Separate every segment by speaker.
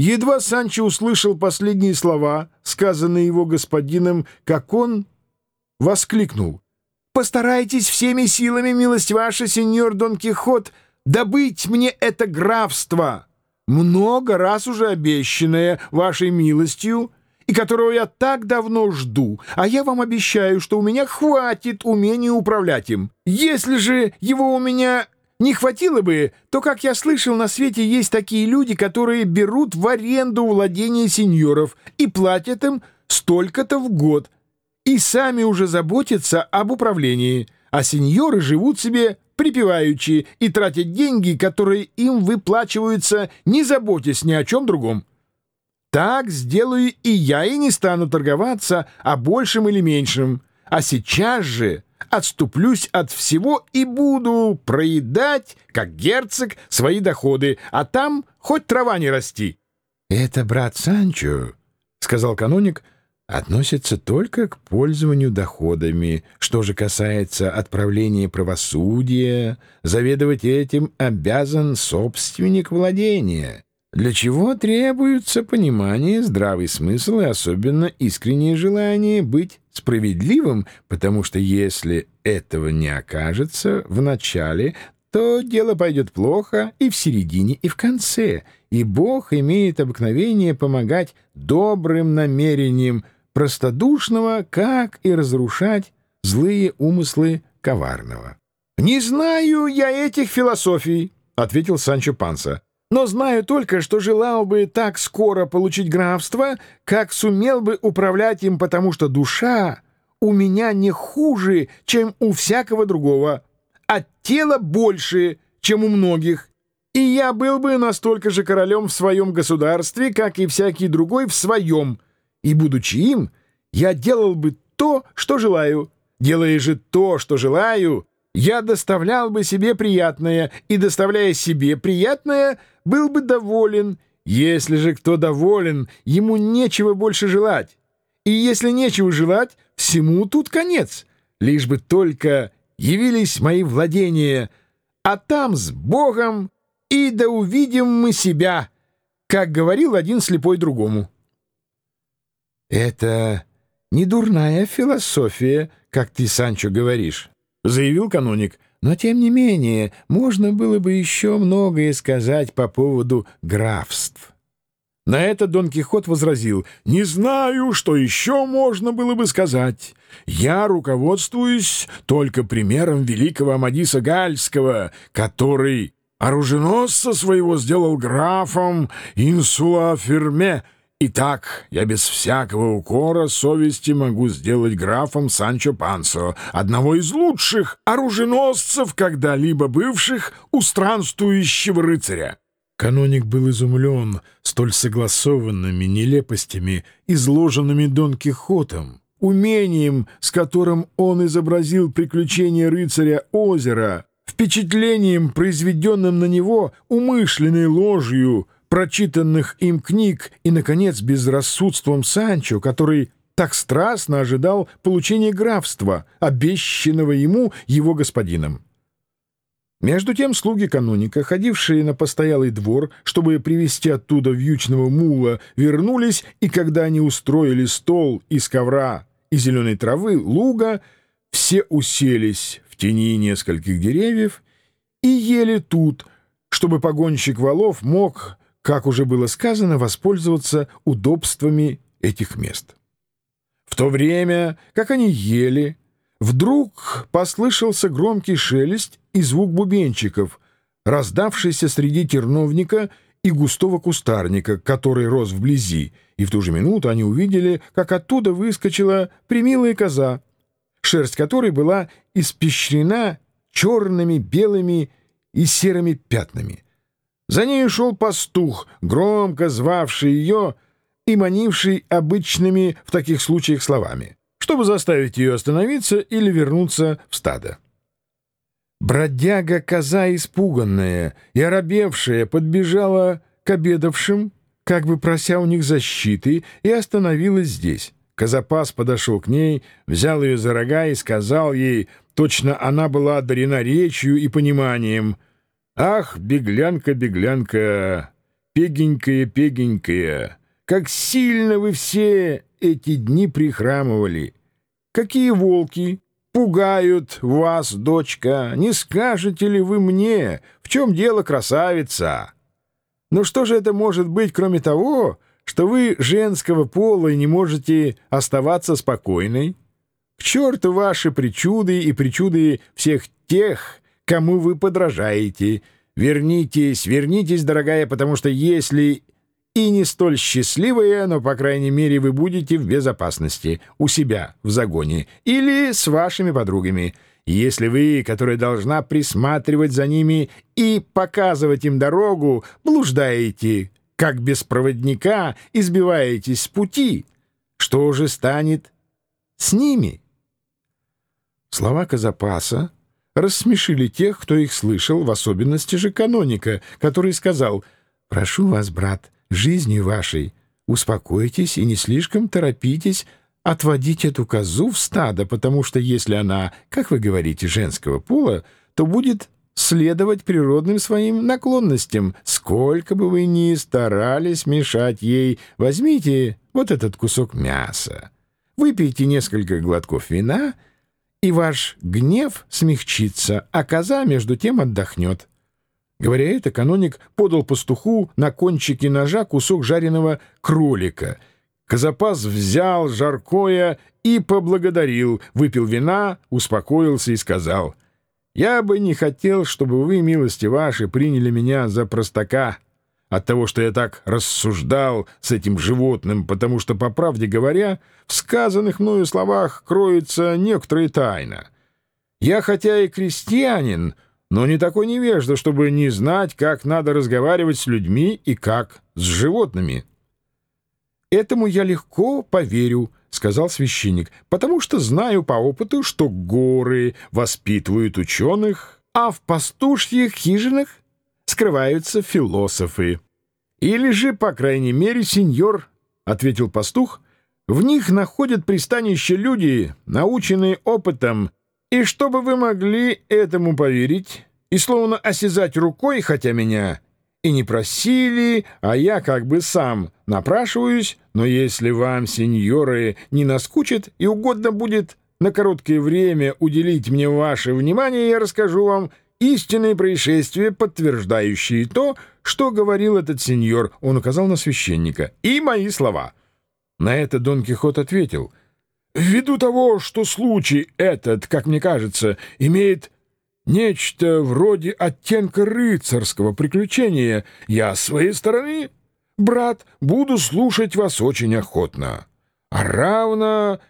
Speaker 1: Едва Санчо услышал последние слова, сказанные его господином, как он воскликнул. «Постарайтесь всеми силами, милость ваша, сеньор Дон Кихот, добыть мне это графство, много раз уже обещанное вашей милостью, и которого я так давно жду, а я вам обещаю, что у меня хватит умения управлять им. Если же его у меня не хватило бы, то, как я слышал, на свете есть такие люди, которые берут в аренду владения сеньоров и платят им столько-то в год, и сами уже заботятся об управлении, а сеньоры живут себе припеваючи и тратят деньги, которые им выплачиваются, не заботясь ни о чем другом. Так сделаю и я, и не стану торговаться о большем или меньшем, а сейчас же отступлюсь от всего и буду проедать, как герцог, свои доходы, а там хоть трава не расти. — Это брат Санчо, — сказал каноник, — относится только к пользованию доходами. Что же касается отправления правосудия, заведовать этим обязан собственник владения для чего требуется понимание, здравый смысл и особенно искреннее желание быть справедливым, потому что если этого не окажется в начале, то дело пойдет плохо и в середине, и в конце, и Бог имеет обыкновение помогать добрым намерениям простодушного, как и разрушать злые умыслы коварного. «Не знаю я этих философий», — ответил Санчо Панса но знаю только, что желал бы так скоро получить графство, как сумел бы управлять им, потому что душа у меня не хуже, чем у всякого другого, а тело больше, чем у многих, и я был бы настолько же королем в своем государстве, как и всякий другой в своем, и, будучи им, я делал бы то, что желаю. Делая же то, что желаю, я доставлял бы себе приятное, и, доставляя себе приятное, был бы доволен. Если же кто доволен, ему нечего больше желать. И если нечего желать, всему тут конец. Лишь бы только явились мои владения, а там с Богом и да увидим мы себя, как говорил один слепой другому. Это не дурная философия, как ты, Санчо, говоришь. — заявил каноник. «Но, тем не менее, можно было бы еще многое сказать по поводу графств». На это Дон Кихот возразил, «Не знаю, что еще можно было бы сказать. Я руководствуюсь только примером великого Амадиса Гальского, который оруженосца своего сделал графом Инсула Ферме, Итак, я без всякого укора совести могу сделать графом Санчо Пансо, одного из лучших оруженосцев, когда-либо бывших у странствующего рыцаря. Каноник был изумлен столь согласованными нелепостями, изложенными Дон Кихотом, умением, с которым он изобразил приключения рыцаря озера, впечатлением, произведенным на него умышленной ложью — прочитанных им книг и, наконец, безрассудством Санчо, который так страстно ожидал получения графства, обещанного ему его господином. Между тем слуги каноника, ходившие на постоялый двор, чтобы привезти оттуда вьючного мула, вернулись, и когда они устроили стол из ковра и зеленой травы, луга, все уселись в тени нескольких деревьев и ели тут, чтобы погонщик валов мог как уже было сказано, воспользоваться удобствами этих мест. В то время, как они ели, вдруг послышался громкий шелест и звук бубенчиков, раздавшийся среди терновника и густого кустарника, который рос вблизи, и в ту же минуту они увидели, как оттуда выскочила примилая коза, шерсть которой была испещрена черными, белыми и серыми пятнами — за ней шел пастух, громко звавший ее и манивший обычными в таких случаях словами, чтобы заставить ее остановиться или вернуться в стадо. Бродяга-коза испуганная и оробевшая подбежала к обедавшим, как бы прося у них защиты, и остановилась здесь. Козапас подошел к ней, взял ее за рога и сказал ей, точно она была одарена речью и пониманием — Ах, беглянка, беглянка, пегенькая, пегенькая, как сильно вы все эти дни прихрамывали! Какие волки пугают вас, дочка! Не скажете ли вы мне, в чем дело, красавица? Ну что же это может быть, кроме того, что вы женского пола и не можете оставаться спокойной? К черту ваши причуды и причуды всех тех, кому вы подражаете. Вернитесь, вернитесь, дорогая, потому что если и не столь счастливая, но, по крайней мере, вы будете в безопасности у себя в загоне или с вашими подругами. Если вы, которая должна присматривать за ними и показывать им дорогу, блуждаете, как без проводника, избиваетесь с пути, что же станет с ними? Слова Казапаса рассмешили тех, кто их слышал, в особенности же каноника, который сказал «Прошу вас, брат, жизнью вашей успокойтесь и не слишком торопитесь отводить эту козу в стадо, потому что если она, как вы говорите, женского пола, то будет следовать природным своим наклонностям. Сколько бы вы ни старались мешать ей, возьмите вот этот кусок мяса, выпейте несколько глотков вина, и ваш гнев смягчится, а коза между тем отдохнет. Говоря это, каноник подал пастуху на кончике ножа кусок жареного кролика. Казапас взял жаркое и поблагодарил, выпил вина, успокоился и сказал, «Я бы не хотел, чтобы вы, милости ваши, приняли меня за простака от того, что я так рассуждал с этим животным, потому что, по правде говоря, в сказанных мною словах кроется некоторая тайна. Я хотя и крестьянин, — но не такой невежда, чтобы не знать, как надо разговаривать с людьми и как с животными. «Этому я легко поверю», — сказал священник, «потому что знаю по опыту, что горы воспитывают ученых, а в пастушьих хижинах скрываются философы». «Или же, по крайней мере, сеньор», — ответил пастух, — «в них находят пристанище люди, наученные опытом, и чтобы вы могли этому поверить и словно осязать рукой, хотя меня и не просили, а я как бы сам напрашиваюсь, но если вам, сеньоры, не наскучит и угодно будет на короткое время уделить мне ваше внимание, я расскажу вам истинные происшествия, подтверждающие то, что говорил этот сеньор, он указал на священника, и мои слова. На это Дон Кихот ответил — Ввиду того, что случай этот, как мне кажется, имеет нечто вроде оттенка рыцарского приключения, я с своей стороны, брат, буду слушать вас очень охотно. А равно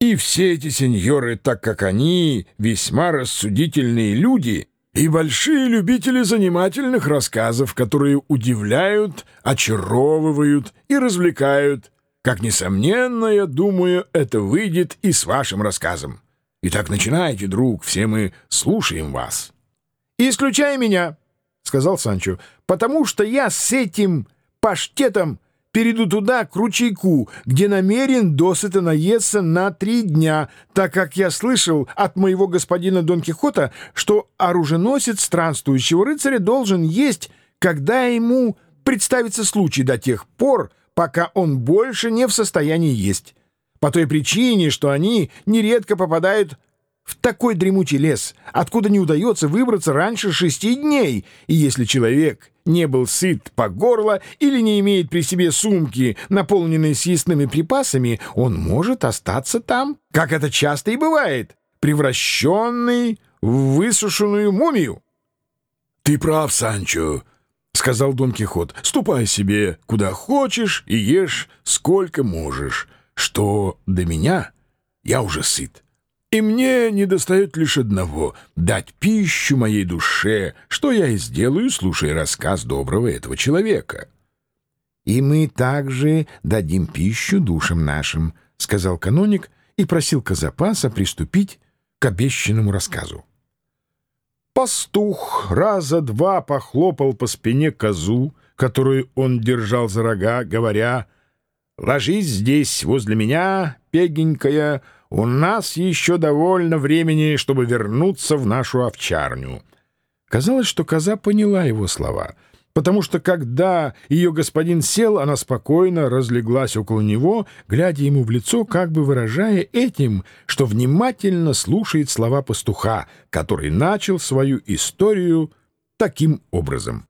Speaker 1: и все эти сеньоры, так как они весьма рассудительные люди и большие любители занимательных рассказов, которые удивляют, очаровывают и развлекают, как, несомненно, я думаю, это выйдет и с вашим рассказом. Итак, начинайте, друг, все мы слушаем вас. — Исключай меня, — сказал Санчо, — потому что я с этим паштетом перейду туда, к ручейку, где намерен досыта наесться на три дня, так как я слышал от моего господина Дон Кихота, что оруженосец странствующего рыцаря должен есть, когда ему представится случай до тех пор, пока он больше не в состоянии есть. По той причине, что они нередко попадают в такой дремучий лес, откуда не удается выбраться раньше шести дней, и если человек не был сыт по горло или не имеет при себе сумки, наполненной съестными припасами, он может остаться там, как это часто и бывает, превращенный в высушенную мумию.
Speaker 2: — Ты прав, Санчо, — сказал Дон Кихот, — «ступай себе куда хочешь и ешь сколько можешь. Что до меня, я уже сыт. И мне недостает лишь одного — дать пищу моей душе, что я и сделаю, слушая рассказ доброго этого человека».
Speaker 1: «И мы также дадим пищу душам нашим», — сказал каноник и просил Казапаса приступить к обещанному рассказу. Пастух раза два похлопал по спине козу, которую он держал за рога, говоря, «Ложись здесь, возле меня, пегенькая, у нас еще довольно времени, чтобы вернуться в нашу овчарню». Казалось, что коза поняла его слова. потому что когда ее господин сел, она спокойно разлеглась около него, глядя ему в лицо, как бы выражая этим, что внимательно слушает слова пастуха, который начал свою историю таким образом.